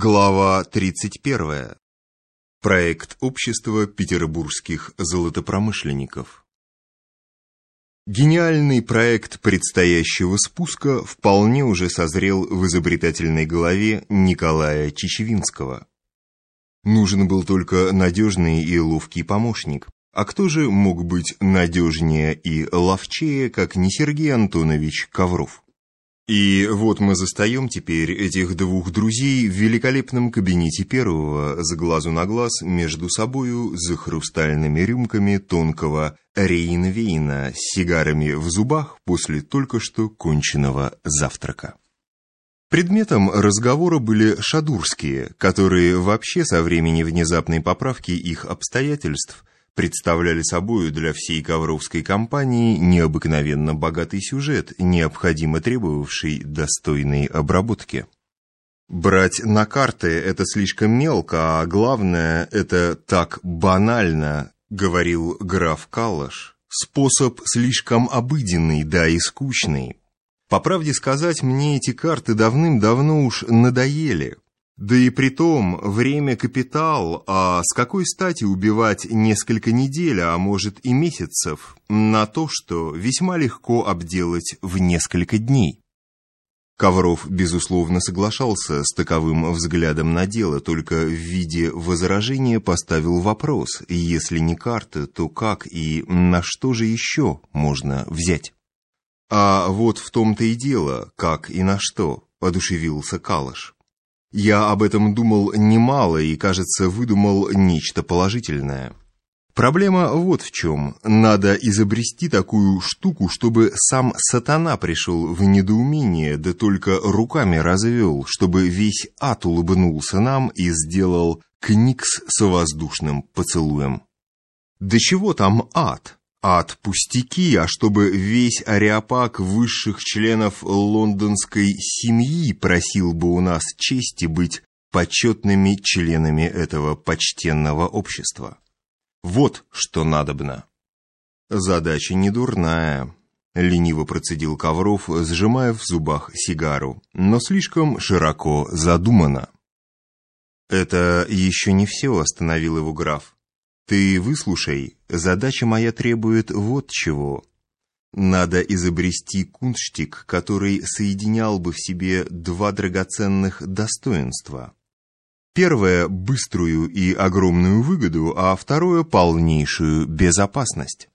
Глава 31. Проект общества петербургских золотопромышленников. Гениальный проект предстоящего спуска вполне уже созрел в изобретательной голове Николая Чечевинского. Нужен был только надежный и ловкий помощник. А кто же мог быть надежнее и ловчее, как не Сергей Антонович Ковров? И вот мы застаем теперь этих двух друзей в великолепном кабинете первого, с глазу на глаз, между собою, за хрустальными рюмками тонкого рейнвейна с сигарами в зубах после только что конченного завтрака. Предметом разговора были шадурские, которые вообще со времени внезапной поправки их обстоятельств представляли собою для всей ковровской компании необыкновенно богатый сюжет, необходимо требовавший достойной обработки. Брать на карты – это слишком мелко, а главное – это так банально, говорил граф Калаш. Способ слишком обыденный, да и скучный. По правде сказать, мне эти карты давным-давно уж надоели. Да и при том, время капитал, а с какой стати убивать несколько недель, а может и месяцев, на то, что весьма легко обделать в несколько дней? Ковров, безусловно, соглашался с таковым взглядом на дело, только в виде возражения поставил вопрос, если не карта, то как и на что же еще можно взять? А вот в том-то и дело, как и на что, одушевился Калаш. Я об этом думал немало и, кажется, выдумал нечто положительное. Проблема вот в чем. Надо изобрести такую штуку, чтобы сам сатана пришел в недоумение, да только руками развел, чтобы весь ад улыбнулся нам и сделал кникс с воздушным поцелуем. Да чего там ад? Ад пустяки, а чтобы весь ареопаг высших членов лондонской семьи просил бы у нас чести быть почетными членами этого почтенного общества. Вот что надобно. Задача не дурная, лениво процедил Ковров, сжимая в зубах сигару, но слишком широко задумано. Это еще не все, остановил его граф. Ты выслушай, задача моя требует вот чего. Надо изобрести кунштик, который соединял бы в себе два драгоценных достоинства. Первое – быструю и огромную выгоду, а второе – полнейшую безопасность.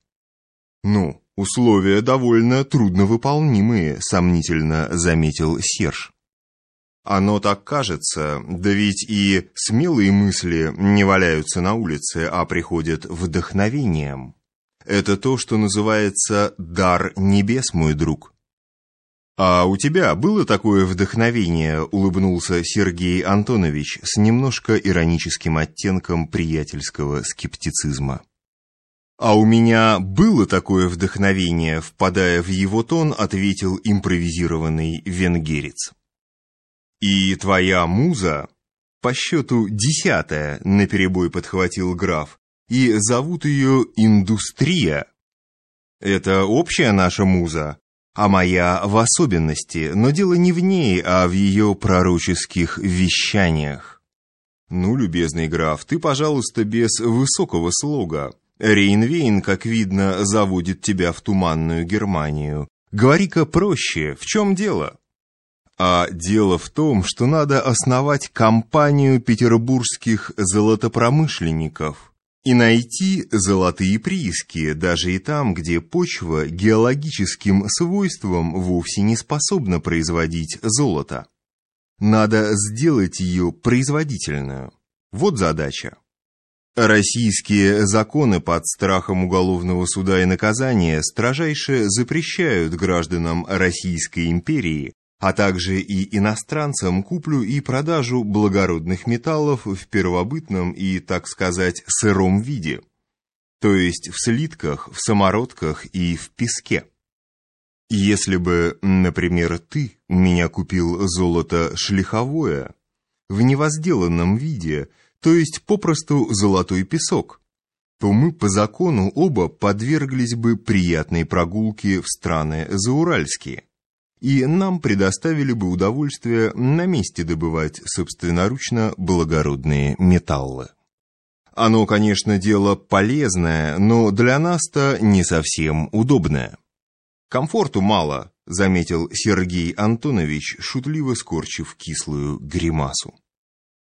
Ну, условия довольно трудновыполнимые, сомнительно заметил Серж. Оно так кажется, да ведь и смелые мысли не валяются на улице, а приходят вдохновением. Это то, что называется «дар небес, мой друг». «А у тебя было такое вдохновение?» — улыбнулся Сергей Антонович с немножко ироническим оттенком приятельского скептицизма. «А у меня было такое вдохновение», — впадая в его тон, ответил импровизированный венгерец. «И твоя муза?» «По счету десятая», — наперебой подхватил граф, «и зовут ее Индустрия». «Это общая наша муза, а моя в особенности, но дело не в ней, а в ее пророческих вещаниях». «Ну, любезный граф, ты, пожалуйста, без высокого слога. Рейнвейн, как видно, заводит тебя в туманную Германию. Говори-ка проще, в чем дело?» А дело в том, что надо основать компанию петербургских золотопромышленников и найти золотые прииски, даже и там, где почва геологическим свойством вовсе не способна производить золото. Надо сделать ее производительную. Вот задача. Российские законы под страхом уголовного суда и наказания строжайше запрещают гражданам Российской империи а также и иностранцам куплю и продажу благородных металлов в первобытном и, так сказать, сыром виде, то есть в слитках, в самородках и в песке. Если бы, например, ты меня купил золото шлиховое в невозделанном виде, то есть попросту золотой песок, то мы по закону оба подверглись бы приятной прогулке в страны зауральские и нам предоставили бы удовольствие на месте добывать собственноручно благородные металлы. Оно, конечно, дело полезное, но для нас-то не совсем удобное. Комфорту мало, заметил Сергей Антонович, шутливо скорчив кислую гримасу.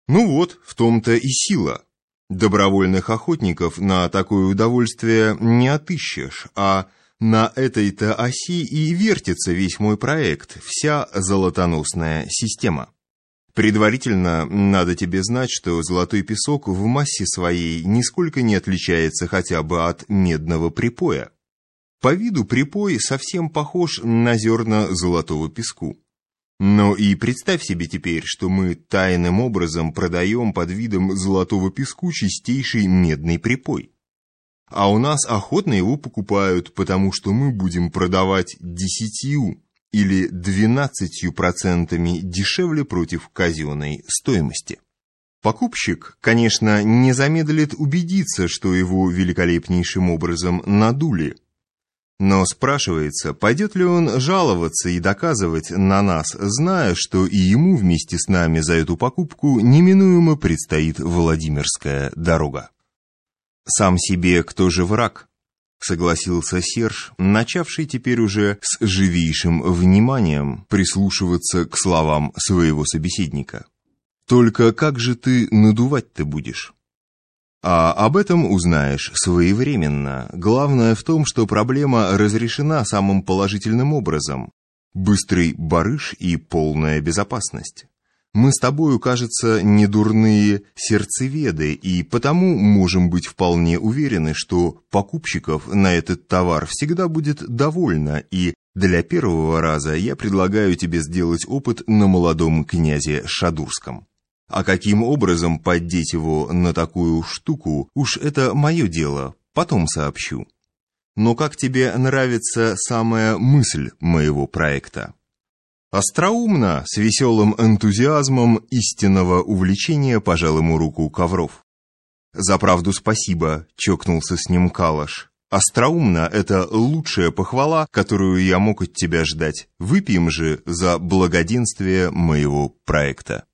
Ну вот, в том-то и сила. Добровольных охотников на такое удовольствие не отыщешь, а на этой-то оси и вертится весь мой проект, вся золотоносная система. Предварительно надо тебе знать, что золотой песок в массе своей нисколько не отличается хотя бы от медного припоя. По виду припой совсем похож на зерна золотого песку. Но и представь себе теперь, что мы тайным образом продаем под видом золотого песку чистейший медный припой. А у нас охотно его покупают, потому что мы будем продавать десятью или двенадцатью процентами дешевле против казенной стоимости. Покупщик, конечно, не замедлит убедиться, что его великолепнейшим образом надули. Но спрашивается, пойдет ли он жаловаться и доказывать на нас, зная, что и ему вместе с нами за эту покупку неминуемо предстоит Владимирская дорога. Сам себе кто же враг? Согласился Серж, начавший теперь уже с живейшим вниманием прислушиваться к словам своего собеседника. Только как же ты надувать-то будешь? А об этом узнаешь своевременно. Главное в том, что проблема разрешена самым положительным образом. Быстрый барыш и полная безопасность. Мы с тобою, кажется, не дурные сердцеведы, и потому можем быть вполне уверены, что покупщиков на этот товар всегда будет довольно, и для первого раза я предлагаю тебе сделать опыт на молодом князе Шадурском. А каким образом поддеть его на такую штуку, уж это мое дело, потом сообщу. Но как тебе нравится самая мысль моего проекта? Остроумно, с веселым энтузиазмом истинного увлечения пожал ему руку Ковров. «За правду спасибо», — чокнулся с ним Калаш. «Остроумно — это лучшая похвала, которую я мог от тебя ждать. Выпьем же за благоденствие моего проекта».